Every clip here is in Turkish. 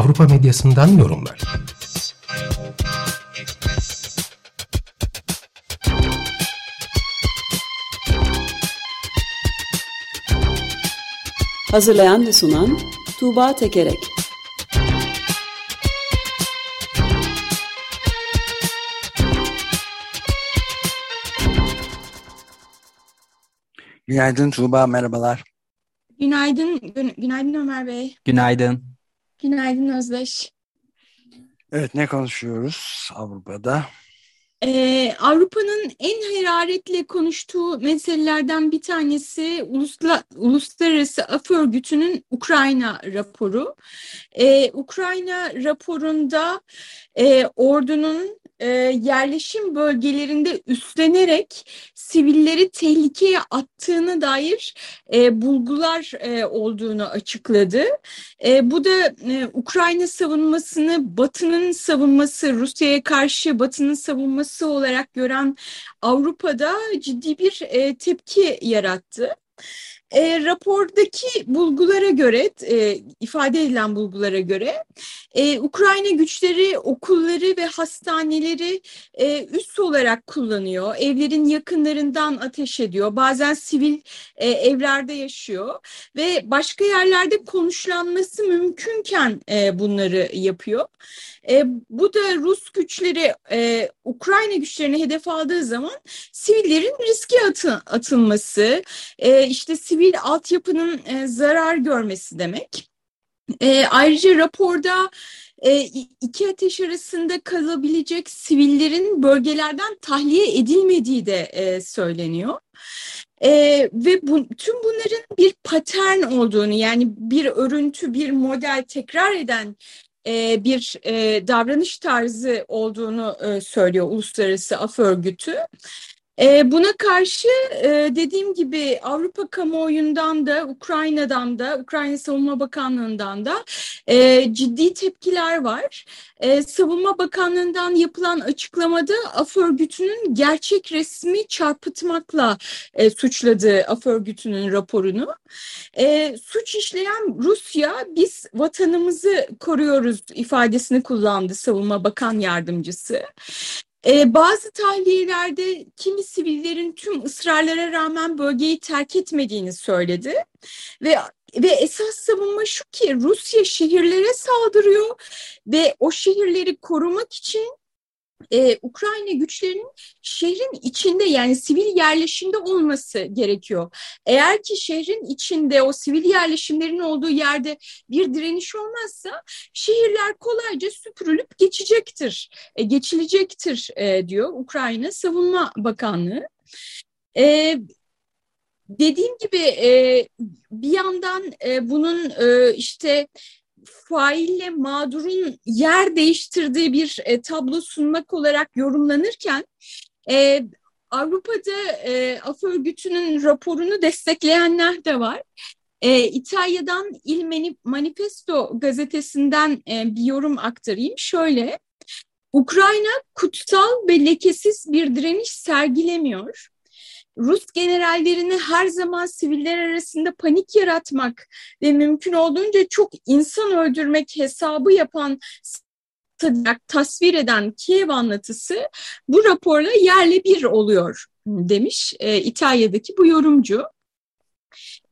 Avrupa medyasından yorumlar. Hazırlayan ve sunan Tuğba Tekerek Günaydın Tuğba, merhabalar. Günaydın, gün, günaydın Ömer Bey. Günaydın. Günaydın Özdeş. Evet, ne konuşuyoruz Avrupa'da? Ee, Avrupa'nın en hararetle konuştuğu meselelerden bir tanesi Ulusla, Uluslararası Af Örgütü'nün Ukrayna raporu. Ee, Ukrayna raporunda e, ordunun e, yerleşim bölgelerinde üstlenerek sivilleri tehlikeye attığına dair e, bulgular e, olduğunu açıkladı. E, bu da e, Ukrayna savunmasını Batı'nın savunması, Rusya'ya karşı Batı'nın savunması olarak gören Avrupa'da ciddi bir e, tepki yarattı. E, rapordaki bulgulara göre, e, ifade edilen bulgulara göre e, Ukrayna güçleri okulları ve hastaneleri e, üst olarak kullanıyor. Evlerin yakınlarından ateş ediyor. Bazen sivil e, evlerde yaşıyor ve başka yerlerde konuşlanması mümkünken e, bunları yapıyor. E, bu da Rus güçleri e, Ukrayna güçlerini hedef aldığı zaman sivillerin riske atı, atılması, e, işte sivil altyapının e, zarar görmesi demek. E, ayrıca raporda e, iki ateş arasında kalabilecek sivillerin bölgelerden tahliye edilmediği de e, söyleniyor. E, ve bu, tüm bunların bir patern olduğunu yani bir örüntü, bir model tekrar eden e, bir e, davranış tarzı olduğunu e, söylüyor Uluslararası Af Örgütü. E, buna karşı e, dediğim gibi Avrupa kamuoyundan da Ukrayna'dan da Ukrayna Savunma Bakanlığı'ndan da e, ciddi tepkiler var. E, Savunma Bakanlığı'ndan yapılan açıklamada AF örgütünün gerçek resmi çarpıtmakla suçladığı AF örgütünün raporunu. Suç işleyen Rusya biz vatanımızı koruyoruz ifadesini kullandı Savunma Bakan Yardımcısı. Ee, bazı tahliyelerde kimi sivillerin tüm ısrarlara rağmen bölgeyi terk etmediğini söyledi. Ve ve esas savunma şu ki Rusya şehirlere saldırıyor ve o şehirleri korumak için e, Ukrayna güçlerinin şehrin içinde yani sivil yerleşimde olması gerekiyor. Eğer ki şehrin içinde o sivil yerleşimlerin olduğu yerde bir direniş olmazsa şehirler kolayca süpürülüp geçecektir, e, geçilecektir e, diyor Ukrayna Savunma Bakanlığı. E, dediğim gibi e, bir yandan e, bunun e, işte faille mağdurun yer değiştirdiği bir e, tablo sunmak olarak yorumlanırken e, Avrupa'da e, Af Örgütü'nün raporunu destekleyenler de var. E, İtalya'dan Il Manifesto gazetesinden e, bir yorum aktarayım. Şöyle, Ukrayna kutsal ve lekesiz bir direniş sergilemiyor. Rus generallerini her zaman siviller arasında panik yaratmak ve mümkün olduğunca çok insan öldürmek hesabı yapan tasvir eden Kiev anlatısı bu raporla yerle bir oluyor demiş e, İtalya'daki bu yorumcu.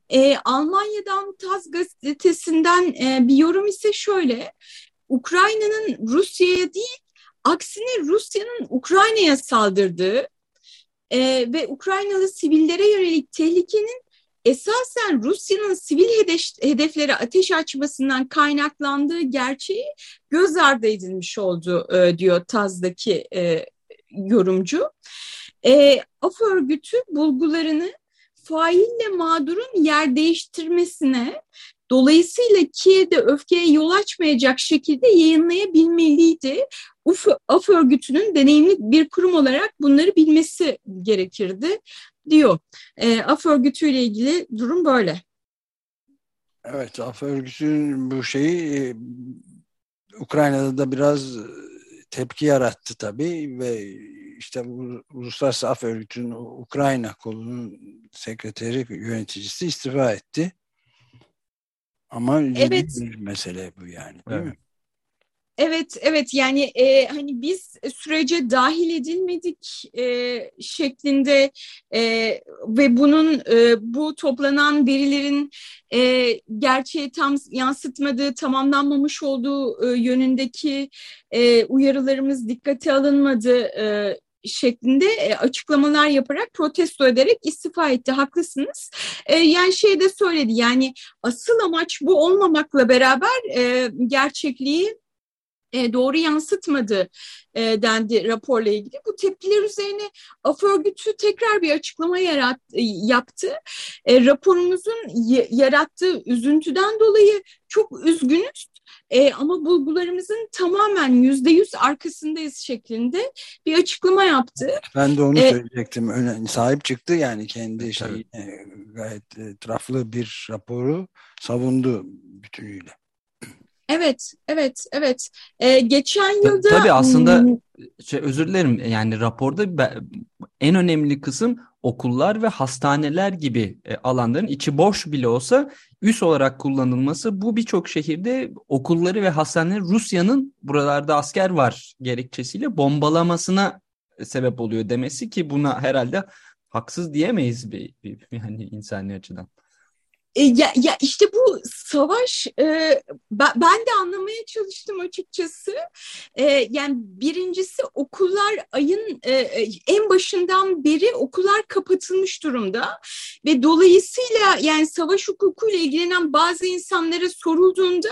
E, Almanya'dan Taz gazetesinden e, bir yorum ise şöyle. Ukrayna'nın Rusya'ya değil aksine Rusya'nın Ukrayna'ya saldırdığı e, ve Ukraynalı sivillere yönelik tehlikenin esasen Rusya'nın sivil hedeflere ateş açmasından kaynaklandığı gerçeği göz ardı edilmiş oldu e, diyor Taz'daki e, yorumcu. E, AF örgütü bulgularını faille mağdurun yer değiştirmesine dolayısıyla Kiev'de öfkeye yol açmayacak şekilde yayınlayabilmeliydi. UF, AF örgütünün deneyimli bir kurum olarak bunları bilmesi gerekirdi diyor. E, AF örgütüyle ilgili durum böyle. Evet, AF örgütünün bu şeyi e, Ukrayna'da da biraz tepki yarattı tabii ve işte Uluslararası Af Örgütü'nün Ukrayna kolunun sekreteri, yöneticisi istifa etti. Ama evet. bir mesele bu yani değil evet. mi? Evet, evet yani e, hani biz sürece dahil edilmedik e, şeklinde e, ve bunun e, bu toplanan verilerin e, gerçeği tam yansıtmadığı, tamamlanmamış olduğu e, yönündeki e, uyarılarımız dikkate alınmadı e, şeklinde e, açıklamalar yaparak protesto ederek istifa etti. Haklısınız. E, yani şey de söyledi yani asıl amaç bu olmamakla beraber e, gerçekliği doğru yansıtmadı dendi raporla ilgili. Bu tepkiler üzerine AF örgütü tekrar bir açıklama yarat, yaptı. Raporumuzun yarattığı üzüntüden dolayı çok üzgünüz. E, ama bulgularımızın tamamen yüzde yüz arkasındayız şeklinde bir açıklama yaptı. Ben de onu e, söyleyecektim. Önemli, sahip çıktı yani kendi şey gayet etraflı bir raporu savundu bütünüyle. Evet, evet, evet. Ee, geçen yılda... Tabii aslında hmm, şey, özür dilerim yani raporda en önemli kısım okullar ve hastaneler gibi e, alanların içi boş bile olsa üs olarak kullanılması bu birçok şehirde okulları ve hastaneleri Rusya'nın buralarda asker var gerekçesiyle bombalamasına sebep oluyor demesi ki buna herhalde haksız diyemeyiz bir, bir yani insani açıdan. E, ya, ya işte bu savaş e, ben, de anlamaya çalıştım açıkçası. E, yani birincisi okullar ayın e, e, en başından beri okullar kapatılmış durumda ve dolayısıyla yani savaş hukukuyla ilgilenen bazı insanlara sorulduğunda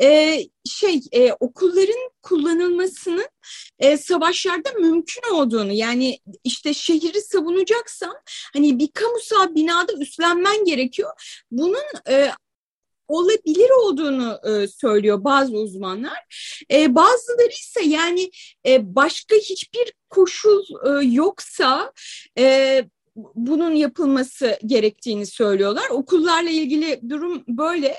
e, şey e, okulların kullanılmasının e, savaşlarda mümkün olduğunu yani işte şehri savunacaksan hani bir kamusal binada üstlenmen gerekiyor. Bunun e, olabilir olduğunu e, söylüyor bazı uzmanlar. E, bazıları ise yani e, başka hiçbir koşul e, yoksa e, bunun yapılması gerektiğini söylüyorlar. Okullarla ilgili durum böyle.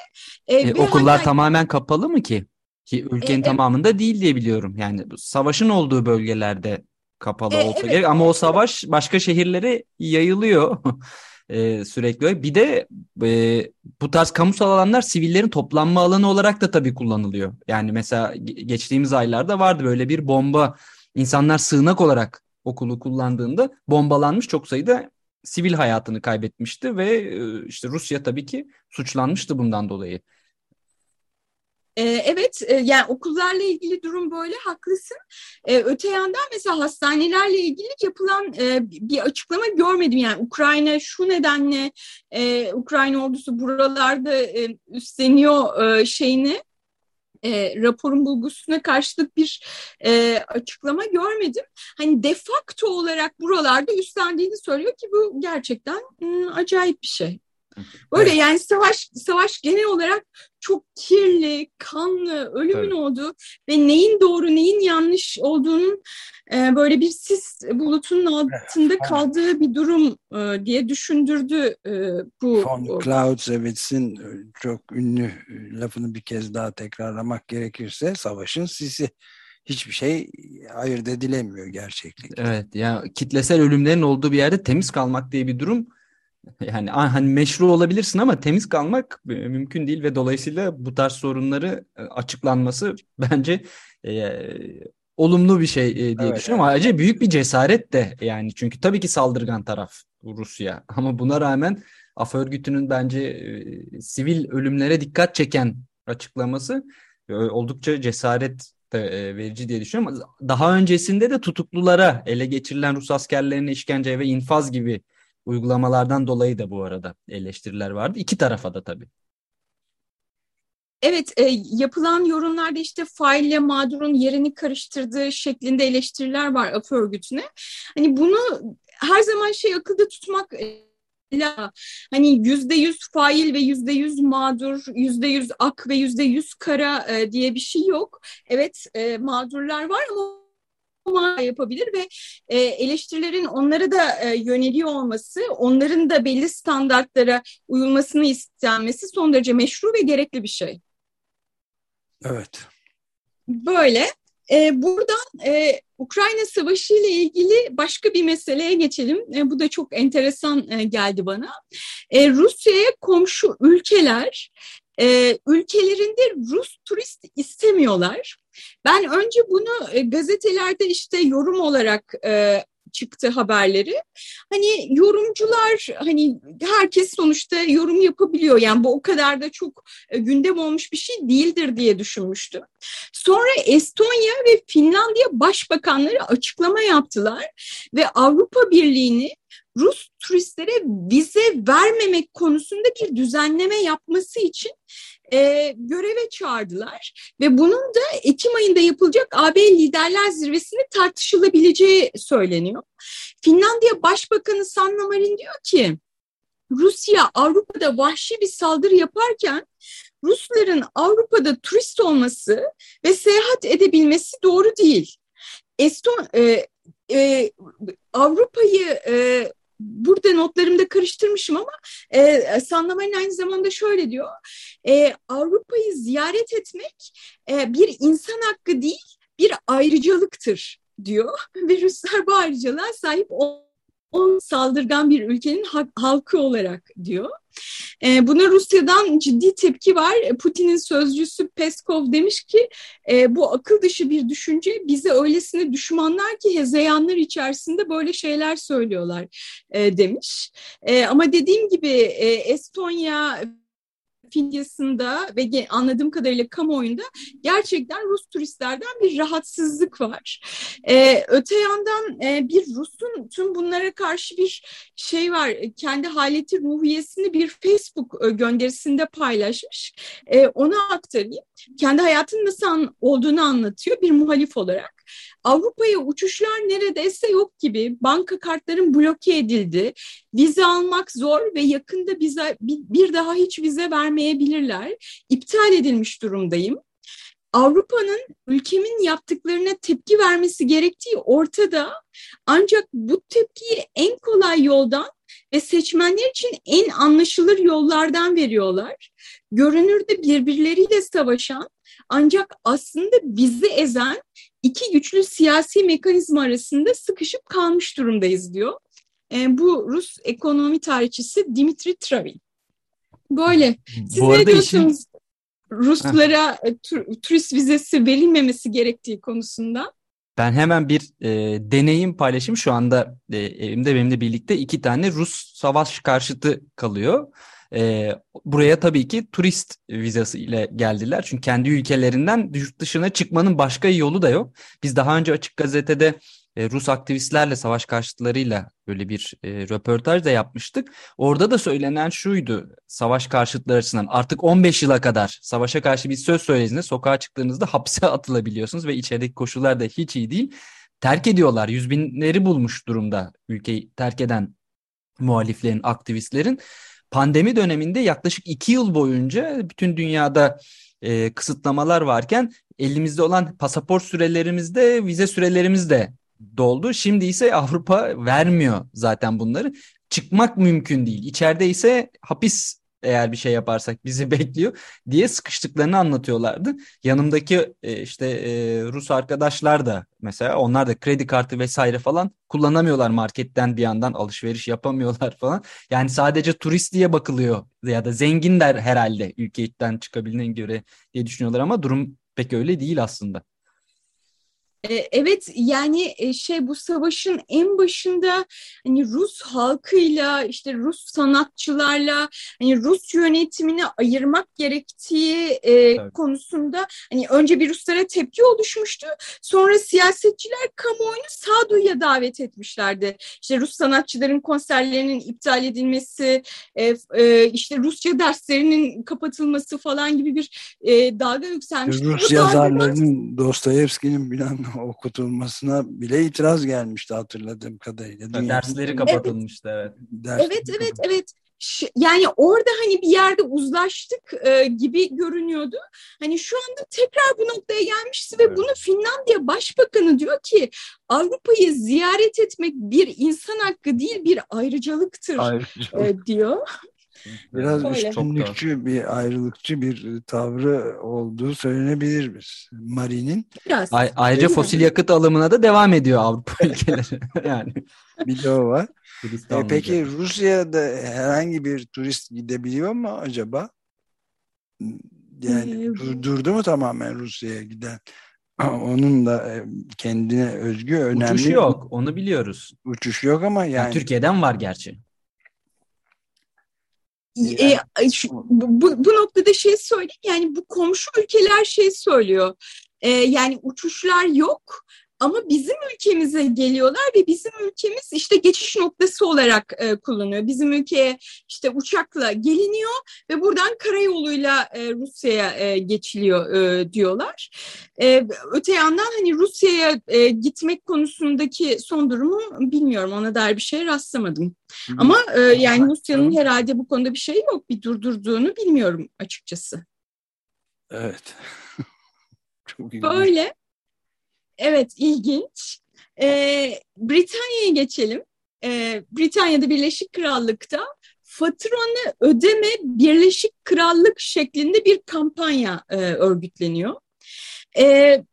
E, e, okullar hatta... tamamen kapalı mı ki? Ki ülkenin e, tamamında değil diye biliyorum. Yani savaşın olduğu bölgelerde kapalı e, olsa evet. gerek ama o savaş başka şehirlere yayılıyor e, sürekli. Bir de e, bu tarz kamusal alanlar sivillerin toplanma alanı olarak da tabii kullanılıyor. Yani mesela geçtiğimiz aylarda vardı böyle bir bomba insanlar sığınak olarak okulu kullandığında bombalanmış çok sayıda sivil hayatını kaybetmişti ve e, işte Rusya tabii ki suçlanmıştı bundan dolayı. Ee, evet e, yani okullarla ilgili durum böyle haklısın. Ee, öte yandan mesela hastanelerle ilgili yapılan e, bir açıklama görmedim. Yani Ukrayna şu nedenle e, Ukrayna ordusu buralarda üstleniyor şeyini raporun bulgusuna karşılık bir açıklama görmedim. Hani de facto olarak buralarda üstlendiğini söylüyor ki bu gerçekten m, acayip bir şey. Böyle evet. yani savaş savaş genel olarak çok kirli, kanlı, ölümün evet. olduğu ve neyin doğru, neyin yanlış olduğunun e, böyle bir sis bulutunun altında evet. kaldığı bir durum e, diye düşündürdü e, bu. Von Clausewitz'in e, çok ünlü e, lafını bir kez daha tekrarlamak gerekirse savaşın sisi hiçbir şey ayırt edilemiyor gerçeklikle. Evet ya kitlesel ölümlerin olduğu bir yerde temiz kalmak diye bir durum yani hani meşru olabilirsin ama temiz kalmak e, mümkün değil ve dolayısıyla bu tarz sorunları e, açıklanması bence e, olumlu bir şey e, diye evet, düşünüyorum. Evet. Ayrıca büyük bir cesaret de yani çünkü tabii ki saldırgan taraf Rusya ama buna rağmen Af örgütünün bence e, sivil ölümlere dikkat çeken açıklaması e, oldukça cesaret de, verici diye düşünüyorum. Daha öncesinde de tutuklulara ele geçirilen Rus askerlerine işkence ve infaz gibi uygulamalardan dolayı da bu arada eleştiriler vardı. İki tarafa da tabii. Evet, e, yapılan yorumlarda işte faille mağdurun yerini karıştırdığı şeklinde eleştiriler var AF örgütüne. Hani bunu her zaman şey akılda tutmak e, hani yüzde yüz fail ve yüzde yüz mağdur, yüzde yüz ak ve yüzde yüz kara e, diye bir şey yok. Evet e, mağdurlar var ama yapabilir ve e, eleştirilerin onlara da e, yöneliyor olması, onların da belli standartlara uyulmasını istenmesi son derece meşru ve gerekli bir şey. Evet. Böyle. E, buradan e, Ukrayna Savaşı ile ilgili başka bir meseleye geçelim. E, bu da çok enteresan e, geldi bana. E, Rusya'ya komşu ülkeler e, ülkelerinde Rus turist istemiyorlar. Ben önce bunu e, gazetelerde işte yorum olarak e, çıktı haberleri. Hani yorumcular hani herkes sonuçta yorum yapabiliyor. Yani bu o kadar da çok e, gündem olmuş bir şey değildir diye düşünmüştüm. Sonra Estonya ve Finlandiya başbakanları açıklama yaptılar ve Avrupa Birliği'ni Rus turistlere vize vermemek konusunda bir düzenleme yapması için e, göreve çağırdılar ve bunun da Ekim ayında yapılacak AB Liderler Zirvesi'nde tartışılabileceği söyleniyor. Finlandiya Başbakanı Sanna Marin diyor ki Rusya Avrupa'da vahşi bir saldırı yaparken Rusların Avrupa'da turist olması ve seyahat edebilmesi doğru değil. Eston e, e, Avrupa'yı e, burada notlarımda karıştırmışım ama e, Sanlamay'ın aynı zamanda şöyle diyor. E, Avrupa'yı ziyaret etmek e, bir insan hakkı değil bir ayrıcalıktır diyor. Ve Ruslar bu ayrıcalığa sahip o saldırgan bir ülkenin halkı olarak diyor. E, buna Rusya'dan ciddi tepki var. Putin'in sözcüsü Peskov demiş ki e, bu akıl dışı bir düşünce bize öylesine düşmanlar ki hezeyanlar içerisinde böyle şeyler söylüyorlar e, demiş. E, ama dediğim gibi e, Estonya Filyası'nda ve anladığım kadarıyla kamuoyunda gerçekten Rus turistlerden bir rahatsızlık var. Ee, öte yandan e, bir Rus'un tüm bunlara karşı bir şey var. Kendi haleti ruhiyesini bir Facebook e, gönderisinde paylaşmış. E, onu aktarayım. Kendi hayatının nasıl olduğunu anlatıyor bir muhalif olarak. Avrupa'ya uçuşlar neredeyse yok gibi. Banka kartların bloke edildi. Vize almak zor ve yakında bize bir daha hiç vize vermeyebilirler. İptal edilmiş durumdayım. Avrupa'nın ülkemin yaptıklarına tepki vermesi gerektiği ortada. Ancak bu tepkiyi en kolay yoldan ve seçmenler için en anlaşılır yollardan veriyorlar. Görünürde birbirleriyle savaşan ancak aslında bizi ezen iki güçlü siyasi mekanizma arasında sıkışıp kalmış durumdayız diyor. E, bu Rus ekonomi tarihçisi Dimitri Travin. Böyle. Siz bu ne diyorsunuz işin... Ruslara e, tur, turist vizesi verilmemesi gerektiği konusunda? Ben hemen bir e, deneyim paylaşayım. Şu anda e, evimde benimle birlikte iki tane Rus savaş karşıtı kalıyor. E, buraya tabii ki turist vizası ile geldiler. Çünkü kendi ülkelerinden yurt dışına çıkmanın başka yolu da yok. Biz daha önce Açık Gazete'de e, Rus aktivistlerle, savaş karşıtlarıyla böyle bir e, röportaj da yapmıştık. Orada da söylenen şuydu savaş karşıtları açısından artık 15 yıla kadar savaşa karşı bir söz söylediğinizde sokağa çıktığınızda hapse atılabiliyorsunuz ve içerideki koşullar da hiç iyi değil. Terk ediyorlar. Yüz binleri bulmuş durumda ülkeyi terk eden muhaliflerin, aktivistlerin pandemi döneminde yaklaşık iki yıl boyunca bütün dünyada e, kısıtlamalar varken elimizde olan pasaport sürelerimizde vize sürelerimiz de doldu. Şimdi ise Avrupa vermiyor zaten bunları. Çıkmak mümkün değil. İçeride ise hapis eğer bir şey yaparsak bizi bekliyor diye sıkıştıklarını anlatıyorlardı. Yanımdaki e, işte e, Rus arkadaşlar da mesela onlar da kredi kartı vesaire falan kullanamıyorlar marketten bir yandan alışveriş yapamıyorlar falan. Yani sadece turist diye bakılıyor ya da zenginler herhalde ülkeden çıkabildiğine göre diye düşünüyorlar ama durum pek öyle değil aslında. E, evet yani şey bu savaşın en başında hani Rus halkıyla işte Rus sanatçılarla hani Rus yönetimini ayırmak gerektiği e, evet. konusunda hani önce bir Ruslara tepki oluşmuştu. Sonra siyasetçiler kamuoyunu sağduyuya davet etmişlerdi. İşte Rus sanatçıların konserlerinin iptal edilmesi, e, e, işte Rusça derslerinin kapatılması falan gibi bir e, dalga yükselmişti. Rus yazarlarının Dostoyevski'nin bilen okutulmasına bile itiraz gelmişti hatırladığım kadarıyla. Dünya Dersleri kapatılmıştı evet. Dersleri evet evet evet. Yani orada hani bir yerde uzlaştık e, gibi görünüyordu. Hani şu anda tekrar bu noktaya gelmişiz ve evet. bunu Finlandiya Başbakanı diyor ki Avrupa'yı ziyaret etmek bir insan hakkı değil bir ayrıcalıktır Ayrıcalık. e, diyor. Biraz Öyle. üstünlükçü bir ayrılıkçı bir tavrı olduğu söylenebilir biz. Mari'nin. A- ayrıca fosil yakıt alımına da devam ediyor Avrupa ülkeleri. yani. Bir de o var. E, peki Rusya'da herhangi bir turist gidebiliyor mu acaba? Yani ee, durdu mu tamamen Rusya'ya giden? Onun da e, kendine özgü önemli. Uçuş yok onu biliyoruz. Uçuş yok ama yani. yani Türkiye'den var gerçi. E, şu, bu, bu noktada şey söyleyeyim yani bu komşu ülkeler şey söylüyor. E, yani uçuşlar yok ama bizim ülkemize geliyorlar ve bizim ülkemiz işte geçiş noktası olarak e, kullanıyor. Bizim ülkeye işte uçakla geliniyor ve buradan karayoluyla e, Rusya'ya e, geçiliyor e, diyorlar. E, öte yandan hani Rusya'ya e, gitmek konusundaki son durumu bilmiyorum. Ona dair bir şey rastlamadım. Hı. Ama e, yani Rusya'nın herhalde bu konuda bir şey yok. Bir durdurduğunu bilmiyorum açıkçası. Evet. Çok Böyle. Evet, ilginç. Ee, Britanya'ya geçelim. Ee, Britanya'da Birleşik Krallık'ta faturanı ödeme Birleşik Krallık şeklinde bir kampanya e, örgütleniyor. Ee,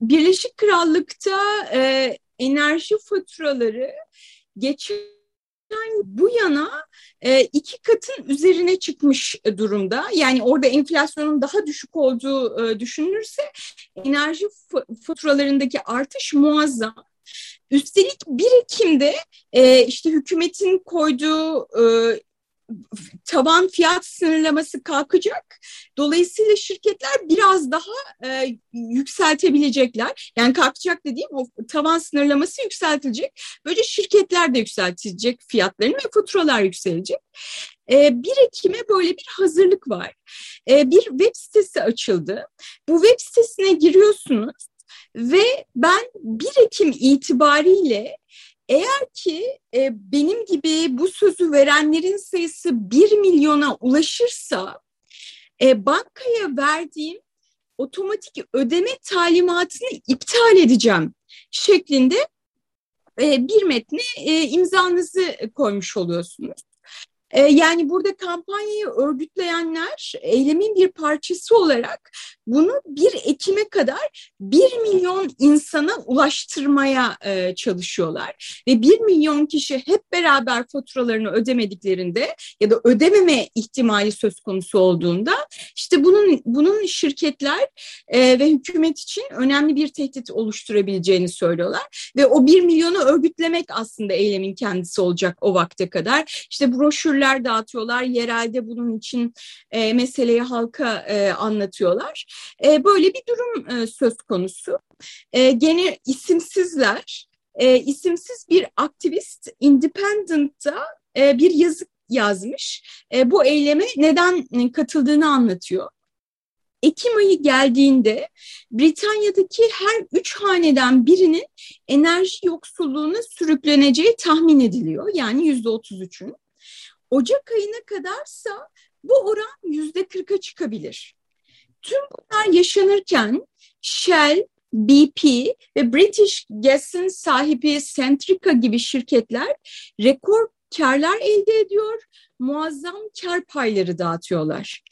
Birleşik Krallık'ta e, enerji faturaları geçen bu yana e, iki katın üzerine çıkmış durumda. Yani orada enflasyonun daha düşük olduğu e, düşünülürse enerji faturalarındaki artış muazzam. Üstelik 1 Ekim'de e, işte hükümetin koyduğu e, taban fiyat sınırlaması kalkacak. Dolayısıyla şirketler biraz daha e, yükseltebilecekler. Yani kalkacak dediğim o tavan sınırlaması yükseltilecek. Böylece şirketler de yükseltecek fiyatlarını ve faturalar yükselecek. E, 1 Ekim'e böyle bir hazırlık var. E, bir web sitesi açıldı. Bu web sitesine giriyorsunuz ve ben 1 Ekim itibariyle eğer ki e, benim gibi bu sözü verenlerin sayısı bir milyona ulaşırsa e, bankaya verdiğim otomatik ödeme talimatını iptal edeceğim şeklinde e, bir metne e, imzanızı koymuş oluyorsunuz. E, yani burada kampanyayı örgütleyenler eylemin bir parçası olarak bunu 1 Ekim'e kadar 1 milyon insana ulaştırmaya e, çalışıyorlar. Ve 1 milyon kişi hep beraber faturalarını ödemediklerinde ya da ödememe ihtimali söz konusu olduğunda işte bunun bunun şirketler e, ve hükümet için önemli bir tehdit oluşturabileceğini söylüyorlar. Ve o 1 milyonu örgütlemek aslında eylemin kendisi olacak o vakte kadar. İşte broşürler dağıtıyorlar, yerelde bunun için e, meseleyi halka e, anlatıyorlar. E, böyle bir durum e, söz konusu. E, gene isimsizler, e, isimsiz bir aktivist Independent'ta e, bir yazı yazmış. E, bu eyleme neden katıldığını anlatıyor. Ekim ayı geldiğinde Britanya'daki her üç haneden birinin enerji yoksulluğuna sürükleneceği tahmin ediliyor. Yani yüzde otuz üçün. Ocak ayına kadarsa bu oran yüzde kırka çıkabilir. Tüm bunlar yaşanırken Shell, BP ve British Gas'ın sahibi Centrica gibi şirketler rekor karlar elde ediyor, muazzam kar payları dağıtıyorlar.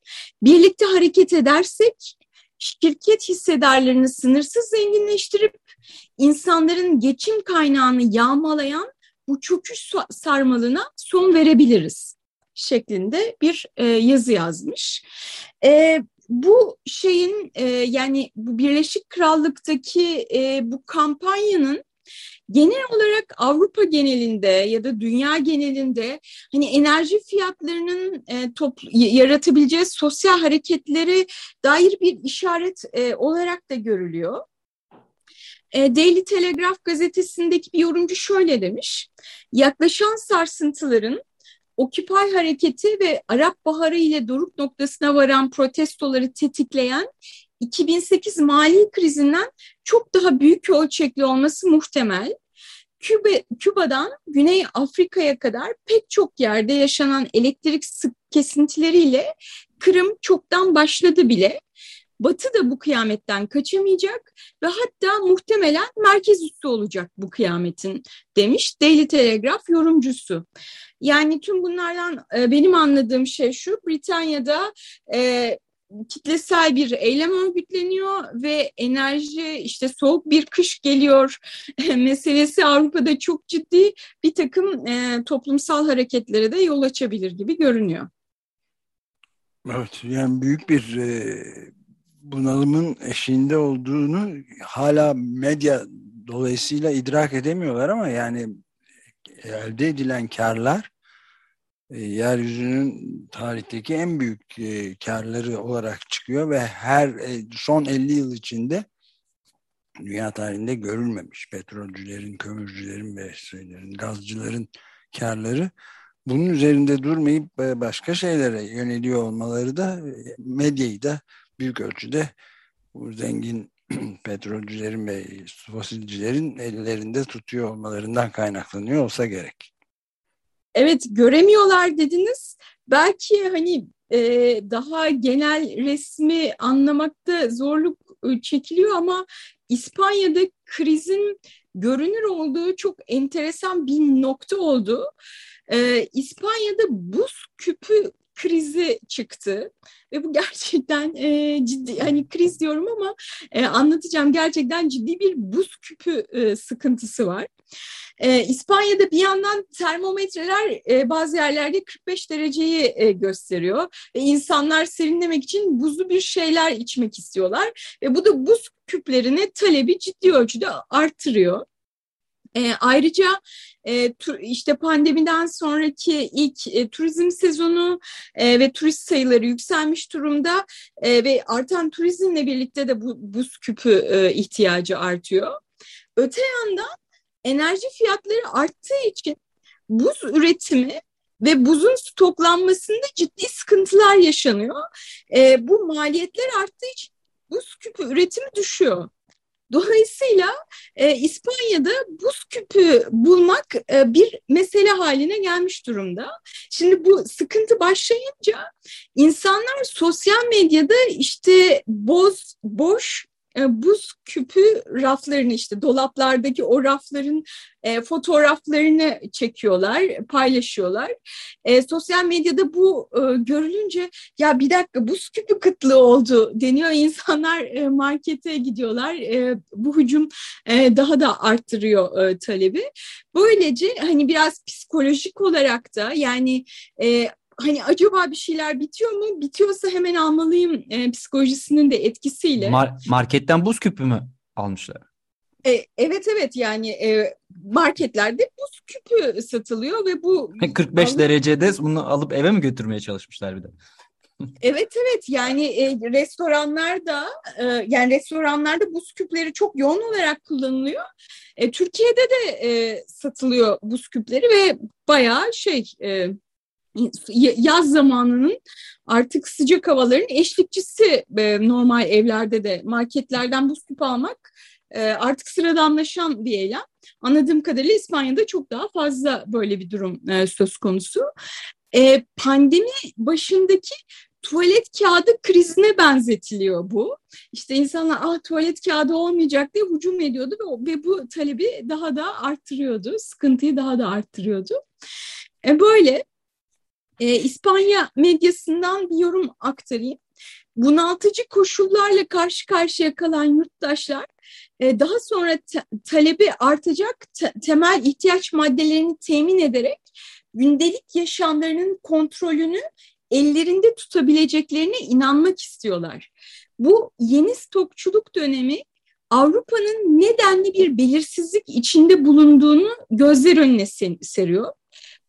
Birlikte hareket edersek şirket hissedarlarını sınırsız zenginleştirip insanların geçim kaynağını yağmalayan bu çöküş sarmalına son verebiliriz şeklinde bir e, yazı yazmış. E, bu şeyin e, yani bu Birleşik Krallık'taki e, bu kampanyanın genel olarak Avrupa genelinde ya da dünya genelinde hani enerji fiyatlarının e, top, yaratabileceği sosyal hareketleri dair bir işaret e, olarak da görülüyor. E, Daily Telegraph gazetesindeki bir yorumcu şöyle demiş. Yaklaşan sarsıntıların Occupy hareketi ve Arap Baharı ile doruk noktasına varan protestoları tetikleyen 2008 mali krizinden çok daha büyük ölçekli olması muhtemel. Küba, Küba'dan Güney Afrika'ya kadar pek çok yerde yaşanan elektrik sık kesintileriyle Kırım çoktan başladı bile. Batı da bu kıyametten kaçamayacak ve hatta muhtemelen merkez üssü olacak bu kıyametin demiş Daily Telegraph yorumcusu. Yani tüm bunlardan e, benim anladığım şey şu Britanya'da e, kitlesel bir eylem örgütleniyor ve enerji işte soğuk bir kış geliyor meselesi Avrupa'da çok ciddi bir takım e, toplumsal hareketlere de yol açabilir gibi görünüyor. Evet yani büyük bir e, bunalımın eşiğinde olduğunu hala medya dolayısıyla idrak edemiyorlar ama yani elde edilen karlar e, yeryüzünün tarihteki en büyük e, karları olarak çıkıyor ve her e, son 50 yıl içinde dünya tarihinde görülmemiş. Petrolcülerin, kömürcülerin ve şeylerin, gazcıların karları bunun üzerinde durmayıp başka şeylere yöneliyor olmaları da medyayı da büyük ölçüde bu zengin petrolcülerin ve fosilcilerin ellerinde tutuyor olmalarından kaynaklanıyor olsa gerek. Evet göremiyorlar dediniz. Belki hani e, daha genel resmi anlamakta zorluk e, çekiliyor ama İspanya'da krizin görünür olduğu çok enteresan bir nokta oldu. Ee, İspanya'da buz küpü krizi çıktı ve bu gerçekten e, ciddi hani kriz diyorum ama e, anlatacağım gerçekten ciddi bir buz küpü e, sıkıntısı var. E, İspanya'da bir yandan termometreler e, bazı yerlerde 45 dereceyi e, gösteriyor ve insanlar serinlemek için buzlu bir şeyler içmek istiyorlar ve bu da buz küplerine talebi ciddi ölçüde artırıyor. E, ayrıca e, tu, işte pandemiden sonraki ilk e, turizm sezonu e, ve turist sayıları yükselmiş durumda e, ve artan turizmle birlikte de bu buz küpü e, ihtiyacı artıyor. Öte yandan enerji fiyatları arttığı için buz üretimi ve buzun stoklanmasında ciddi sıkıntılar yaşanıyor. E, bu maliyetler arttığı için buz küpü üretimi düşüyor. Dolayısıyla e, İspanya'da buz küpü bulmak e, bir mesele haline gelmiş durumda. Şimdi bu sıkıntı başlayınca insanlar sosyal medyada işte boz, boş e, buz küpü raflarını işte dolaplardaki o rafların e, fotoğraflarını çekiyorlar, paylaşıyorlar. E, sosyal medyada bu e, görülünce ya bir dakika buz küpü kıtlığı oldu deniyor. İnsanlar e, markete gidiyorlar. E, bu hücum e, daha da arttırıyor e, talebi. Böylece hani biraz psikolojik olarak da yani e, hani acaba bir şeyler bitiyor mu? Bitiyorsa hemen almalıyım e, psikolojisinin de etkisiyle. Mar- marketten buz küpü mü almışlar? E, evet evet yani e, marketlerde buz küpü satılıyor ve bu 45 alıp, derecede bunu alıp eve mi götürmeye çalışmışlar bir de? evet evet yani e, restoranlarda e, yani restoranlarda buz küpleri çok yoğun olarak kullanılıyor. E, Türkiye'de de e, satılıyor buz küpleri ve bayağı şey e, yaz zamanının artık sıcak havaların eşlikçisi e, normal evlerde de marketlerden buz küpü almak e, artık sıradanlaşan bir eylem. Anladığım kadarıyla İspanya'da çok daha fazla böyle bir durum e, söz konusu. Pandemi başındaki tuvalet kağıdı krizine benzetiliyor bu. İşte insanlar ah tuvalet kağıdı olmayacak diye hücum ediyordu ve, ve bu talebi daha da arttırıyordu. Sıkıntıyı daha da arttırıyordu. E böyle e, İspanya medyasından bir yorum aktarayım. Bunaltıcı koşullarla karşı karşıya kalan yurttaşlar e, daha sonra talebi artacak te temel ihtiyaç maddelerini temin ederek gündelik yaşamlarının kontrolünü ellerinde tutabileceklerine inanmak istiyorlar. Bu yeni stokçuluk dönemi Avrupa'nın nedenli bir belirsizlik içinde bulunduğunu gözler önüne seriyor.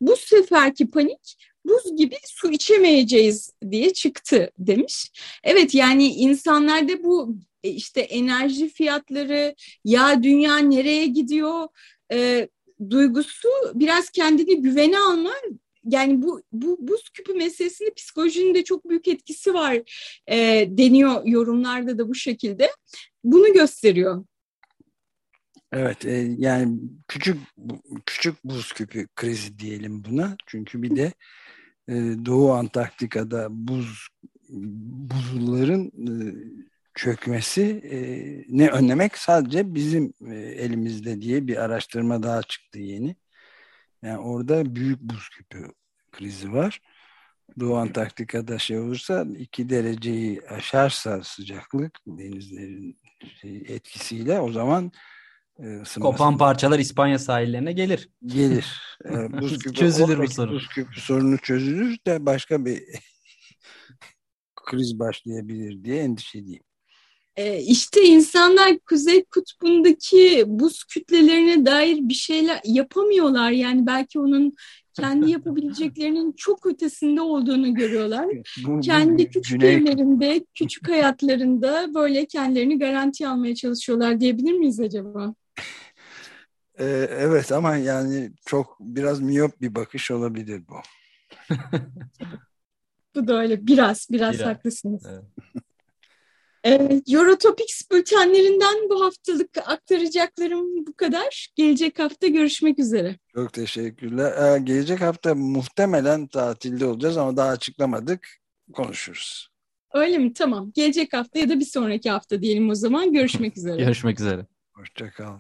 Bu seferki panik buz gibi su içemeyeceğiz diye çıktı demiş. Evet yani insanlarda bu e, işte enerji fiyatları ya dünya nereye gidiyor e, duygusu biraz kendini güvene alma yani bu, bu buz küpü meselesinde psikolojinin de çok büyük etkisi var e, deniyor yorumlarda da bu şekilde. Bunu gösteriyor. Evet e, yani küçük küçük buz küpü krizi diyelim buna. Çünkü bir de e, Doğu Antarktika'da buz buzulların e, çökmesi e, ne önlemek sadece bizim e, elimizde diye bir araştırma daha çıktı yeni. Yani orada büyük buz küpü krizi var. Doğu Antarktika'da şey olursa iki dereceyi aşarsa sıcaklık denizlerin şey, etkisiyle o zaman ısınması. Kopan parçalar İspanya sahillerine gelir. Gelir. buz küpü, Çözülür bu sorun. Buz küpü sorunu çözülür de başka bir kriz başlayabilir diye endişeliyim. E, işte insanlar Kuzey Kutbu'ndaki buz kütlelerine dair bir şeyler yapamıyorlar. Yani belki onun kendi yapabileceklerinin çok ötesinde olduğunu görüyorlar. Bu, kendi küçük güney... evlerinde, küçük hayatlarında böyle kendilerini garanti almaya çalışıyorlar diyebilir miyiz acaba? Ee, evet ama yani çok biraz miyop bir bakış olabilir bu. bu da öyle biraz biraz, biraz. haklısınız. Evet. Evet, Eurotopics bültenlerinden bu haftalık aktaracaklarım bu kadar. Gelecek hafta görüşmek üzere. Çok teşekkürler. Ee, gelecek hafta muhtemelen tatilde olacağız ama daha açıklamadık. Konuşuruz. Öyle mi? Tamam. Gelecek hafta ya da bir sonraki hafta diyelim o zaman. Görüşmek üzere. Görüşmek üzere. Hoşçakal.